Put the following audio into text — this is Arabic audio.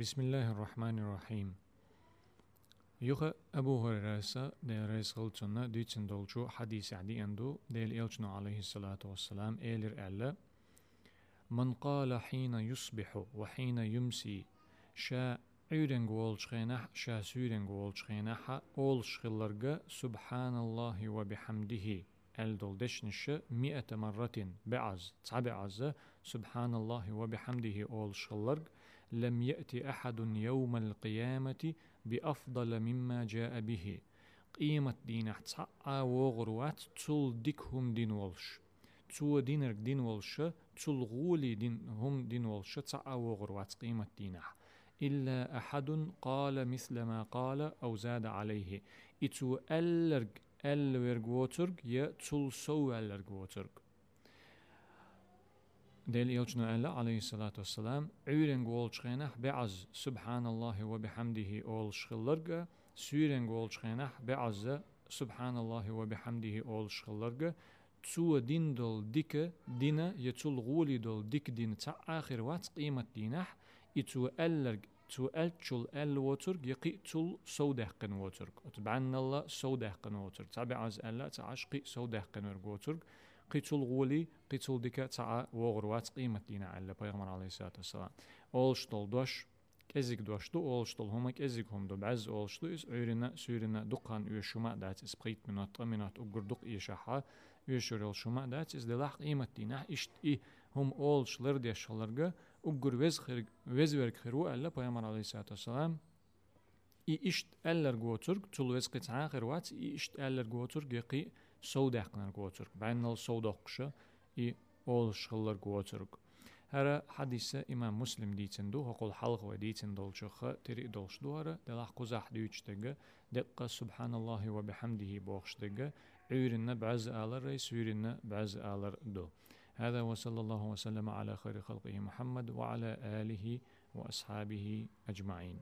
بسم الله الرحمن الرحيم يخ أبو هريرة دي رئيس غلطنا ديتن دولشو حديث عدي أندو ديل إلشنو عليه الصلاة والسلام إيلر ألا من قال حين يصبح وحين يمسي شا عيرن قول شخينح شا سيرن قول شخينح أول شخلرق سبحان الله وبحمده الدول دشنش مئة مرة بعز عز سبحان الله وبحمده أول شلرق لم يأتي أحد يوم القيامة بأفضل مما جاء به. قيمة دين تعا وغروات تول ديكهم دين ولش تو دينرك دين ولش تول غولي دين هم دين ولش تعا وغروات قيمة دينح إلا أحد قال مثل ما قال أو زاد عليه. إتو ألرق ألرق يا تول سو ألرق ديل يلجنا ألا عليه الصلاة والسلام. عيرن قول شخينح بعز سبحان الله وبحمده أول شخلرق. سيرن قول شخينح بعز سبحان الله وبحمده أول شخلرق. تسو دين دول ديك دينا يتول غولي دول ديك دين تا آخر وات قيمة دينح يتو ألرق تو ألتشل أل وترك يقي تول سودهقن وترك وتبعن الله سودهقن وترك تابع عز ألا تعشقي سودهقن وترك qıçul quli qıçul dikə çağa voğruvaç qiymətinə əllə peyğəmbər əleyhissalatu vesselam. Olşdol doş kezik doşdu olşdol homak ezik homdu bez olşdu is öyrüne sürüne dukan üyüşüme dat is prit minat minat ugurduk işaha üyüşür olşuma dat is delah qiymet dina işt i hom olşlar diye şalarga ugur vez xir vez verk xiru alla peygamber aleyhissalatu vesselam ألا بيغمر عليه الصلاة والسلام إي إشت ألر غوترك تول وز قطعا خيروات إي إشت ألر غوترك يقي سوداقنر غوترك بعين السوداقشة إي أول شغلر غوترك هر حديثة إمام مسلم ديتن دو هقول حلق وديتن دولشخ تري دولش دو هر دلح قزح ديوچتغ دقة سبحان الله وبحمده بوخشتغ عيرنا بعز آلر ريس عيرنا بعز آلر دو هذا وصلى الله وسلم على خير خلقه محمد وعلى آله وأصحابه أجمعين